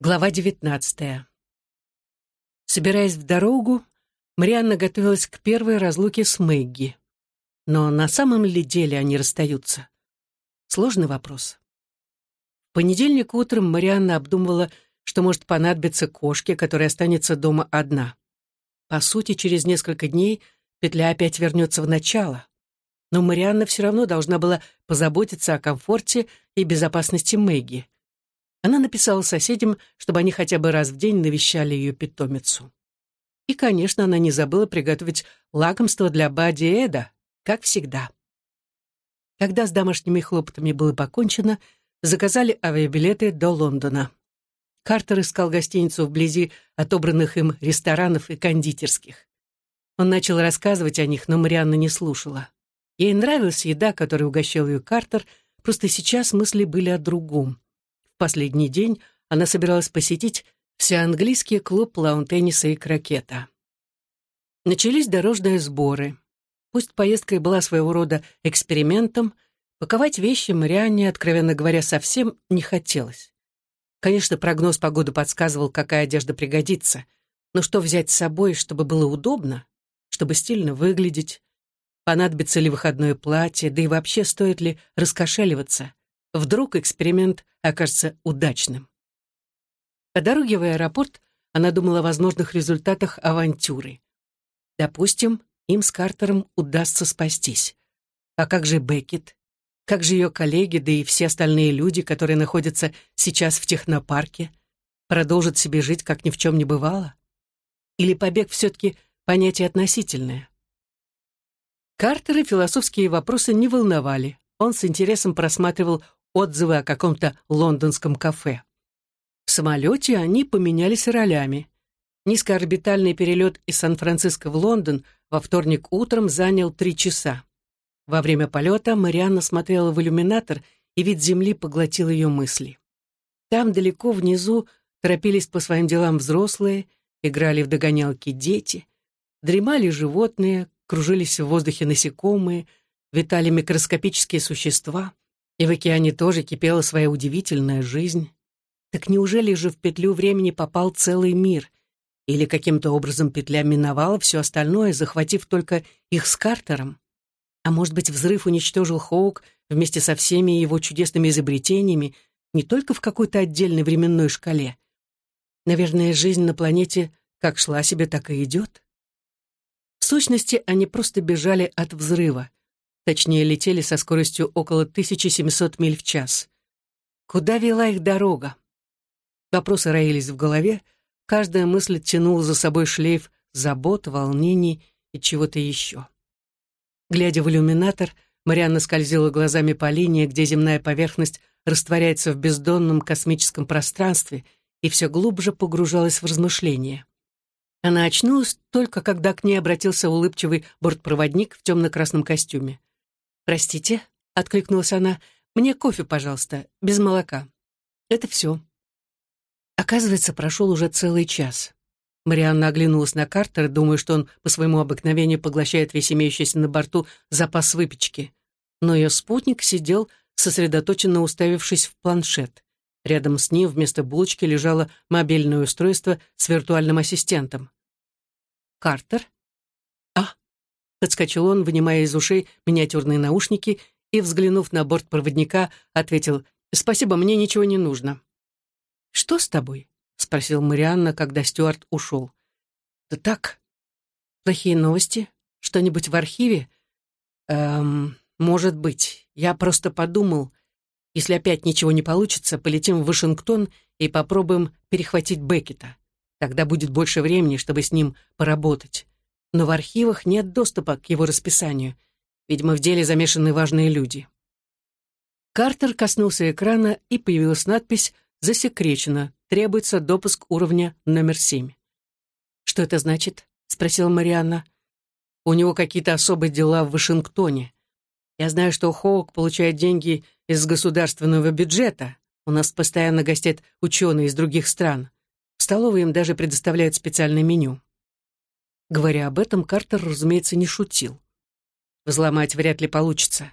Глава девятнадцатая. Собираясь в дорогу, Марианна готовилась к первой разлуке с Мэгги. Но на самом ли деле они расстаются? Сложный вопрос. В понедельник утром Марианна обдумывала, что может понадобиться кошке, которая останется дома одна. По сути, через несколько дней петля опять вернется в начало. Но Марианна все равно должна была позаботиться о комфорте и безопасности Мэгги. Она написала соседям, чтобы они хотя бы раз в день навещали ее питомицу. И, конечно, она не забыла приготовить лакомство для Бади Эда, как всегда. Когда с домашними хлопотами было покончено, заказали авиабилеты до Лондона. Картер искал гостиницу вблизи отобранных им ресторанов и кондитерских. Он начал рассказывать о них, но Марианна не слушала. Ей нравилась еда, которой угощал ее Картер, просто сейчас мысли были о другом. Последний день она собиралась посетить всеанглийский клуб лаун-тенниса и крокета. Начались дорожные сборы. Пусть поездка и была своего рода экспериментом, паковать вещи Марианне, откровенно говоря, совсем не хотелось. Конечно, прогноз погоды подсказывал, какая одежда пригодится, но что взять с собой, чтобы было удобно, чтобы стильно выглядеть, понадобится ли выходное платье, да и вообще стоит ли раскошеливаться. Вдруг эксперимент окажется удачным. По дороге в аэропорт она думала о возможных результатах авантюры. Допустим, им с Картером удастся спастись. А как же Беккет? Как же ее коллеги, да и все остальные люди, которые находятся сейчас в технопарке? Продолжат себе жить, как ни в чем не бывало? Или побег все-таки понятие относительное? Картера философские вопросы не волновали. Он с интересом просматривал отзывы о каком-то лондонском кафе. В самолете они поменялись ролями. Низкоорбитальный перелет из Сан-Франциско в Лондон во вторник утром занял три часа. Во время полета Марианна смотрела в иллюминатор, и вид земли поглотил ее мысли. Там, далеко внизу, торопились по своим делам взрослые, играли в догонялки дети, дремали животные, кружились в воздухе насекомые, витали микроскопические существа — и в океане тоже кипела своя удивительная жизнь. Так неужели же в петлю времени попал целый мир? Или каким-то образом петля миновала все остальное, захватив только их с Картером? А может быть, взрыв уничтожил Хоук вместе со всеми его чудесными изобретениями не только в какой-то отдельной временной шкале? Наверное, жизнь на планете как шла себе, так и идет. В сущности, они просто бежали от взрыва. Точнее, летели со скоростью около 1700 миль в час. Куда вела их дорога? Вопросы роились в голове, каждая мысль тянула за собой шлейф забот, волнений и чего-то еще. Глядя в иллюминатор, Марианна скользила глазами по линии, где земная поверхность растворяется в бездонном космическом пространстве и все глубже погружалась в размышления. Она очнулась только, когда к ней обратился улыбчивый бортпроводник в темно-красном костюме. «Простите», — откликнулась она, — «мне кофе, пожалуйста, без молока». Это все. Оказывается, прошел уже целый час. Марианна оглянулась на Картера, думая, что он по своему обыкновению поглощает весь имеющийся на борту запас выпечки. Но ее спутник сидел, сосредоточенно уставившись в планшет. Рядом с ним вместо булочки лежало мобильное устройство с виртуальным ассистентом. «Картер?» Подскочил он, вынимая из ушей миниатюрные наушники и, взглянув на борт проводника, ответил «Спасибо, мне ничего не нужно». «Что с тобой?» — спросил Марианна, когда Стюарт ушел. «Да так. Плохие новости? Что-нибудь в архиве?» «Эм, может быть. Я просто подумал, если опять ничего не получится, полетим в Вашингтон и попробуем перехватить Беккета. Тогда будет больше времени, чтобы с ним поработать но в архивах нет доступа к его расписанию. Видимо, в деле замешаны важные люди. Картер коснулся экрана, и появилась надпись «Засекречено. Требуется допуск уровня номер семь». «Что это значит?» — спросила Марианна. «У него какие-то особые дела в Вашингтоне. Я знаю, что Хоук получает деньги из государственного бюджета. У нас постоянно гостят ученые из других стран. В столовой им даже предоставляют специальное меню. Говоря об этом, Картер, разумеется, не шутил. Взломать вряд ли получится.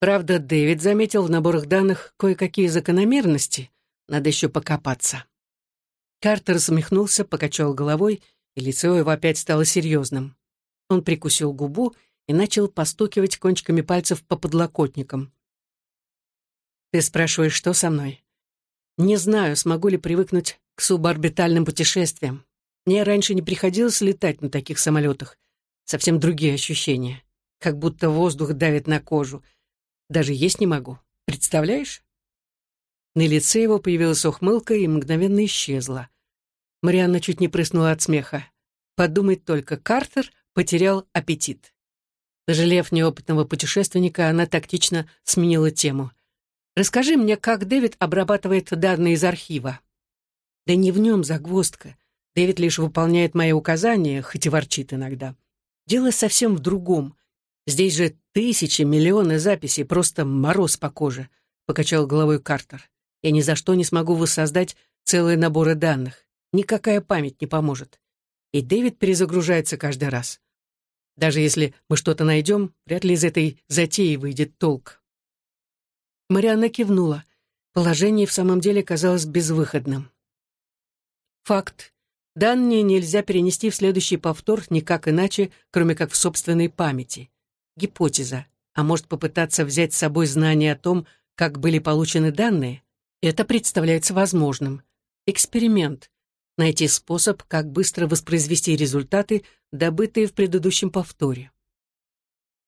Правда, Дэвид заметил в наборах данных кое-какие закономерности. Надо еще покопаться. Картер смехнулся, покачал головой, и лицо его опять стало серьезным. Он прикусил губу и начал постукивать кончиками пальцев по подлокотникам. «Ты спрашиваешь, что со мной?» «Не знаю, смогу ли привыкнуть к суборбитальным путешествиям. Мне раньше не приходилось летать на таких самолетах. Совсем другие ощущения. Как будто воздух давит на кожу. Даже есть не могу. Представляешь?» На лице его появилась ухмылка и мгновенно исчезла. Марианна чуть не прыснула от смеха. Подумать только, Картер потерял аппетит. Пожалев неопытного путешественника, она тактично сменила тему. «Расскажи мне, как Дэвид обрабатывает данные из архива». «Да не в нем загвоздка. Дэвид лишь выполняет мои указания, хоть и ворчит иногда. Дело совсем в другом. Здесь же тысячи, миллионы записей, просто мороз по коже», — покачал головой Картер. «Я ни за что не смогу воссоздать целые наборы данных. Никакая память не поможет. И Дэвид перезагружается каждый раз. Даже если мы что-то найдем, вряд ли из этой затеи выйдет толк. Марианна кивнула. Положение в самом деле казалось безвыходным. Факт. Данные нельзя перенести в следующий повтор никак иначе, кроме как в собственной памяти. Гипотеза. А может попытаться взять с собой знания о том, как были получены данные? Это представляется возможным. Эксперимент найти способ, как быстро воспроизвести результаты, добытые в предыдущем повторе.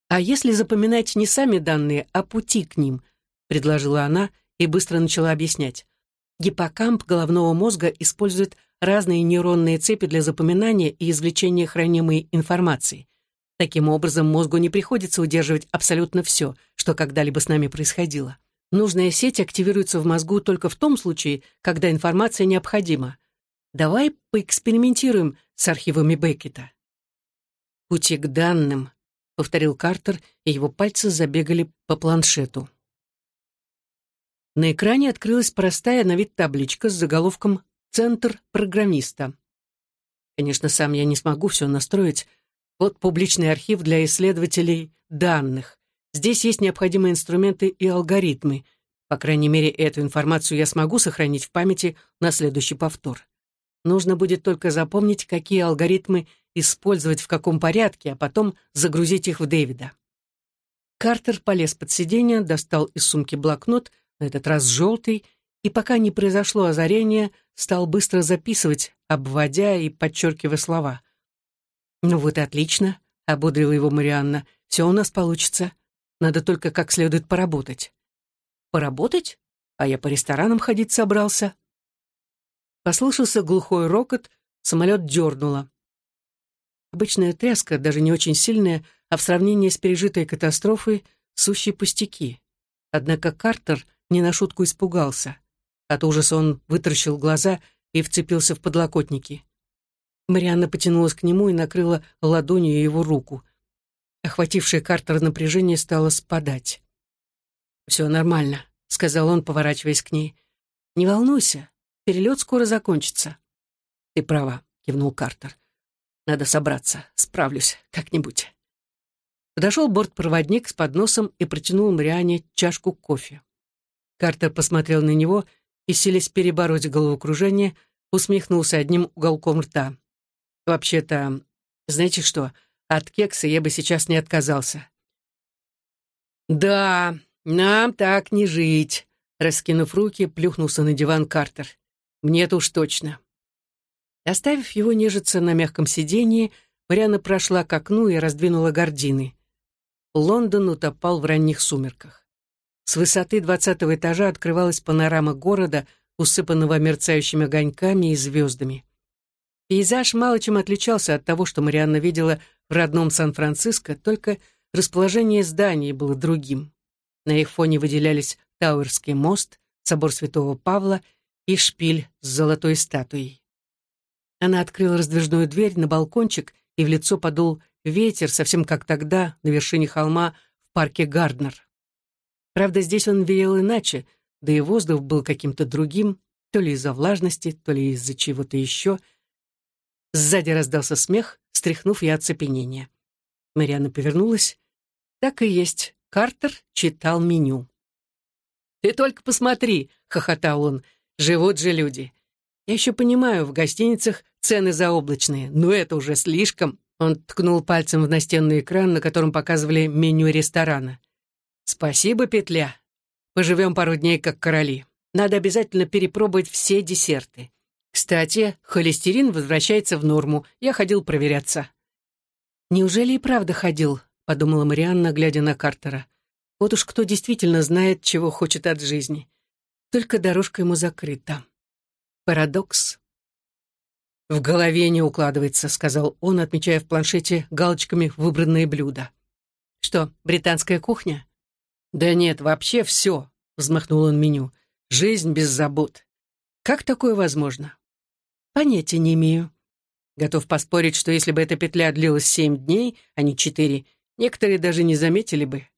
«А если запоминать не сами данные, а пути к ним?» — предложила она и быстро начала объяснять. Гиппокамп головного мозга использует разные нейронные цепи для запоминания и извлечения хранимой информации. Таким образом, мозгу не приходится удерживать абсолютно все, что когда-либо с нами происходило. Нужная сеть активируется в мозгу только в том случае, когда информация необходима. Давай поэкспериментируем с архивами Беккета. «Пути к данным», — повторил Картер, и его пальцы забегали по планшету. На экране открылась простая на вид табличка с заголовком «Центр программиста». Конечно, сам я не смогу все настроить. Вот публичный архив для исследователей данных. Здесь есть необходимые инструменты и алгоритмы. По крайней мере, эту информацию я смогу сохранить в памяти на следующий повтор. Нужно будет только запомнить, какие алгоритмы использовать в каком порядке, а потом загрузить их в Дэвида. Картер полез под сиденье, достал из сумки блокнот, на этот раз желтый, и пока не произошло озарение, стал быстро записывать, обводя и подчеркивая слова. «Ну вот и отлично», — ободрила его Марианна, — «все у нас получится. Надо только как следует поработать». «Поработать? А я по ресторанам ходить собрался», Послышался глухой рокот, самолет дернуло. Обычная тряска, даже не очень сильная, а в сравнении с пережитой катастрофой — сущие пустяки. Однако Картер не на шутку испугался. От ужаса он вытаращил глаза и вцепился в подлокотники. Марианна потянулась к нему и накрыла ладонью его руку. Охватившее Картер напряжение стало спадать. «Все нормально», — сказал он, поворачиваясь к ней. «Не волнуйся, Перелет скоро закончится. Ты права, кивнул Картер. Надо собраться, справлюсь как-нибудь. Подошел бортпроводник с подносом и протянул Мариане чашку кофе. Картер посмотрел на него и, селись перебороть головокружение, усмехнулся одним уголком рта. «Вообще-то, знаете что, от кекса я бы сейчас не отказался». «Да, нам так не жить», — раскинув руки, плюхнулся на диван Картер. Мне-то уж точно. Оставив его нежиться на мягком сиденье, Мариана прошла к окну и раздвинула гардины. Лондон утопал в ранних сумерках. С высоты двадцатого этажа открывалась панорама города, усыпанного мерцающими огоньками и звездами. Пейзаж мало чем отличался от того, что Марианна видела в родном Сан-Франциско, только расположение зданий было другим. На их фоне выделялись Тауэрский мост, собор Святого Павла и шпиль с золотой статуей. Она открыла раздвижную дверь на балкончик, и в лицо подул ветер, совсем как тогда, на вершине холма в парке Гарднер. Правда, здесь он веял иначе, да и воздух был каким-то другим, то ли из-за влажности, то ли из-за чего-то еще. Сзади раздался смех, стряхнув я оцепенение. Марианна повернулась. Так и есть, Картер читал меню. «Ты только посмотри!» — хохотал он. Живут же люди. Я еще понимаю, в гостиницах цены заоблачные, но это уже слишком. Он ткнул пальцем в настенный экран, на котором показывали меню ресторана. «Спасибо, петля. Поживем пару дней как короли. Надо обязательно перепробовать все десерты. Кстати, холестерин возвращается в норму. Я ходил проверяться». «Неужели и правда ходил?» — подумала Марианна, глядя на Картера. «Вот уж кто действительно знает, чего хочет от жизни. Только дорожка ему закрыта. Парадокс». «В голове не укладывается», — сказал он, отмечая в планшете галочками выбранные блюда. «Что, британская кухня?» «Да нет, вообще все», — взмахнул он меню. «Жизнь без забот. Как такое возможно?» «Понятия не имею». Готов поспорить, что если бы эта петля длилась семь дней, а не четыре, некоторые даже не заметили бы.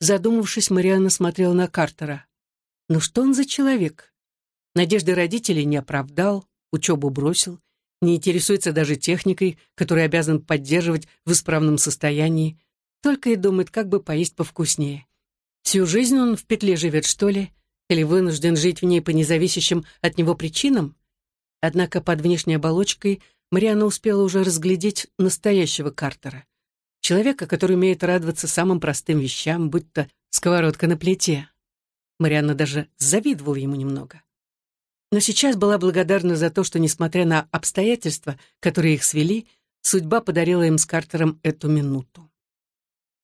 Задумавшись, Марианна смотрела на Картера. «Ну что он за человек? Надежды родителей не оправдал, учебу бросил, не интересуется даже техникой, которую обязан поддерживать в исправном состоянии, только и думает, как бы поесть повкуснее. Всю жизнь он в петле живет, что ли? Или вынужден жить в ней по независящим от него причинам? Однако под внешней оболочкой Марианна успела уже разглядеть настоящего Картера. Человека, который умеет радоваться самым простым вещам, будь то сковородка на плите. Марианна даже завидовала ему немного но сейчас была благодарна за то, что, несмотря на обстоятельства, которые их свели, судьба подарила им с Картером эту минуту.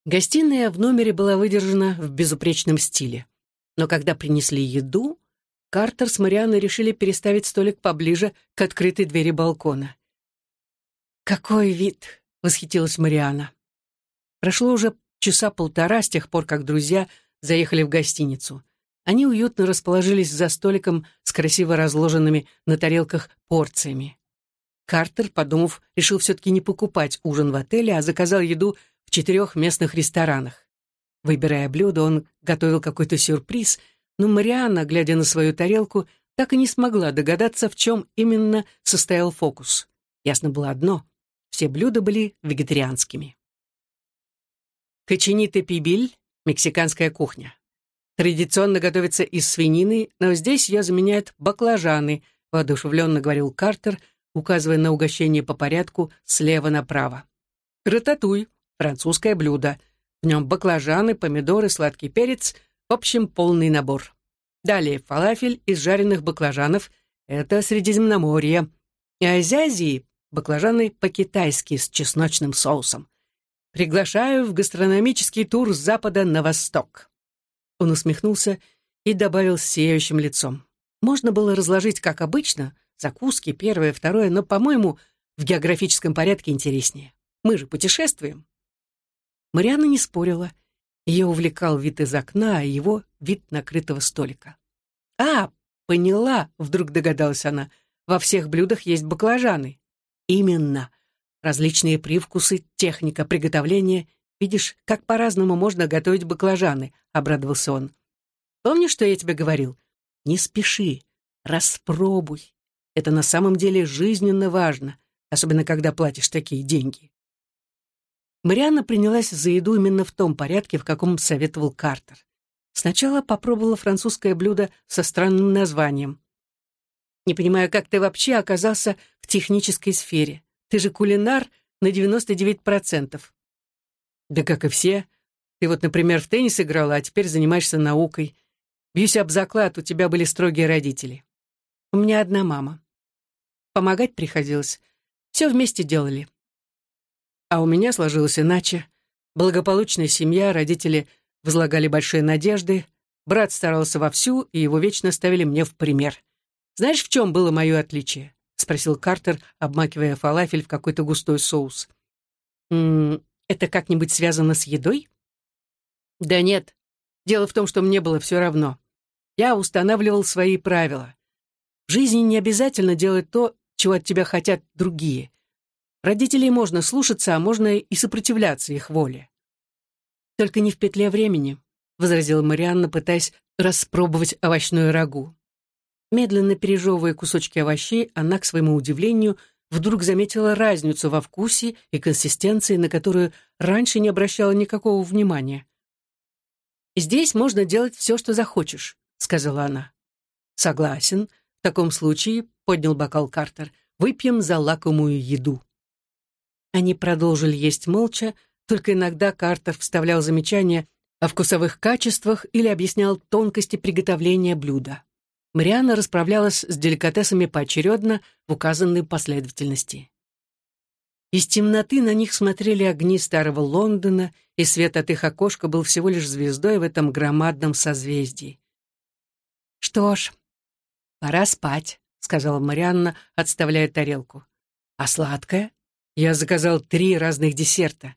Гостиная в номере была выдержана в безупречном стиле. Но когда принесли еду, Картер с Марианной решили переставить столик поближе к открытой двери балкона. «Какой вид!» — восхитилась Марианна. Прошло уже часа полтора с тех пор, как друзья заехали в гостиницу. Они уютно расположились за столиком с красиво разложенными на тарелках порциями. Картер, подумав, решил все-таки не покупать ужин в отеле, а заказал еду четырех местных ресторанах. Выбирая блюдо, он готовил какой-то сюрприз, но Марианна, глядя на свою тарелку, так и не смогла догадаться, в чем именно состоял фокус. Ясно было одно — все блюда были вегетарианскими. Кочениты пибиль — мексиканская кухня. Традиционно готовится из свинины, но здесь ее заменяют баклажаны, воодушевленно говорил Картер, указывая на угощение по порядку слева направо. Рататуй — французское блюдо. В нем баклажаны, помидоры, сладкий перец, в общем, полный набор. Далее фалафель из жареных баклажанов — это Средиземноморье. А из Азии — баклажаны по-китайски с чесночным соусом. Приглашаю в гастрономический тур с запада на восток. Он усмехнулся и добавил с сияющим лицом. Можно было разложить, как обычно, закуски, первое, второе, но, по-моему, в географическом порядке интереснее. Мы же путешествуем. Марианна не спорила. Ее увлекал вид из окна, а его — вид накрытого столика. «А, поняла!» — вдруг догадалась она. «Во всех блюдах есть баклажаны». «Именно. Различные привкусы, техника приготовления Видишь, как по-разному можно готовить баклажаны», — обрадовался он. «Помнишь, что я тебе говорил? Не спеши, распробуй. Это на самом деле жизненно важно, особенно когда платишь такие деньги». Марианна принялась за еду именно в том порядке, в каком советовал Картер. Сначала попробовала французское блюдо со странным названием. «Не понимаю, как ты вообще оказался в технической сфере. Ты же кулинар на 99%. Да как и все. Ты вот, например, в теннис играла, а теперь занимаешься наукой. Бьюсь об заклад, у тебя были строгие родители. У меня одна мама. Помогать приходилось. Все вместе делали. А у меня сложилось иначе. Благополучная семья, родители возлагали большие надежды, брат старался вовсю, и его вечно ставили мне в пример. Знаешь, в чем было мое отличие? — спросил Картер, обмакивая фалафель в какой-то густой соус. «М -м, это как-нибудь связано с едой? Да нет. Дело в том, что мне было все равно. Я устанавливал свои правила. В жизни не обязательно делать то, чего от тебя хотят другие. Родителей можно слушаться, а можно и сопротивляться их воле. Только не в петле времени, — возразила Марианна, пытаясь распробовать овощную рагу. Медленно пережевывая кусочки овощей, она, к своему удивлению, — вдруг заметила разницу во вкусе и консистенции, на которую раньше не обращала никакого внимания. «Здесь можно делать все, что захочешь», — сказала она. «Согласен. В таком случае, — поднял бокал Картер, — выпьем за лакомую еду». Они продолжили есть молча, только иногда Картер вставлял замечания о вкусовых качествах или объяснял тонкости приготовления блюда. Марианна расправлялась с деликатесами поочередно в указанной последовательности. Из темноты на них смотрели огни старого Лондона, и свет от их окошка был всего лишь звездой в этом громадном созвездии. «Что ж, пора спать», — сказала Марианна, отставляя тарелку. «А сладкое? Я заказал три разных десерта».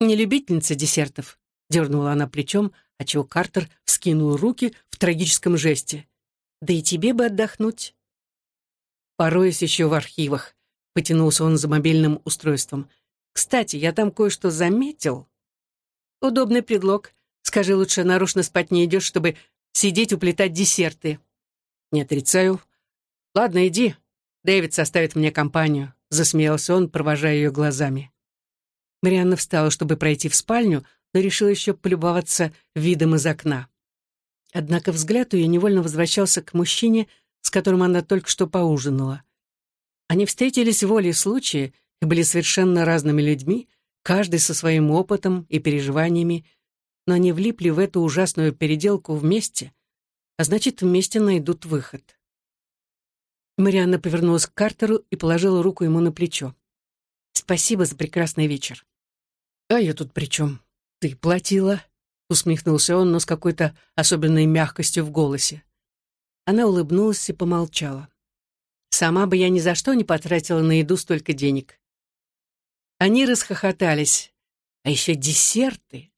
«Не любительница десертов», — дернула она плечом, отчего Картер вскинул руки в трагическом жесте. «Да и тебе бы отдохнуть». Пороюсь еще в архивах. Потянулся он за мобильным устройством. «Кстати, я там кое-что заметил». «Удобный предлог. Скажи лучше, нарочно спать не идешь, чтобы сидеть уплетать десерты». «Не отрицаю. Ладно, иди. Дэвид составит мне компанию», — засмеялся он, провожая ее глазами. Марианна встала, чтобы пройти в спальню, но решила еще полюбоваться видом из окна. Однако взгляд ее невольно возвращался к мужчине, с которым она только что поужинала. Они встретились волей случая и были совершенно разными людьми, каждый со своим опытом и переживаниями, но они влипли в эту ужасную переделку вместе, а значит, вместе найдут выход. Марианна повернулась к Картеру и положила руку ему на плечо. «Спасибо за прекрасный вечер». «А я тут при чем? Ты платила?» — усмехнулся он, но с какой-то особенной мягкостью в голосе. Она улыбнулась и помолчала. Сама бы я ни за что не потратила на еду столько денег. Они расхохотались. А еще десерты.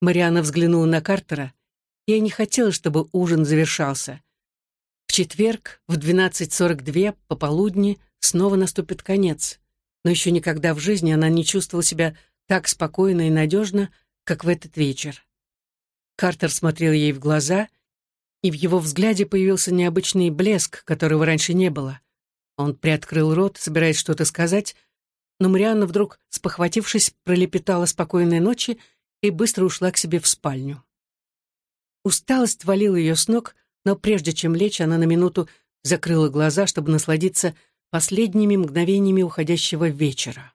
Мариана взглянула на Картера. Я не хотела, чтобы ужин завершался. Четверг в 12.42 пополудни снова наступит конец. Но еще никогда в жизни она не чувствовала себя так спокойно и надежно, как в этот вечер. Картер смотрел ей в глаза, и в его взгляде появился необычный блеск, которого раньше не было. Он приоткрыл рот, собираясь что-то сказать, но Марианна вдруг, спохватившись, пролепетала спокойной ночи и быстро ушла к себе в спальню. Усталость валила ее с ног, но прежде чем лечь, она на минуту закрыла глаза, чтобы насладиться последними мгновениями уходящего вечера.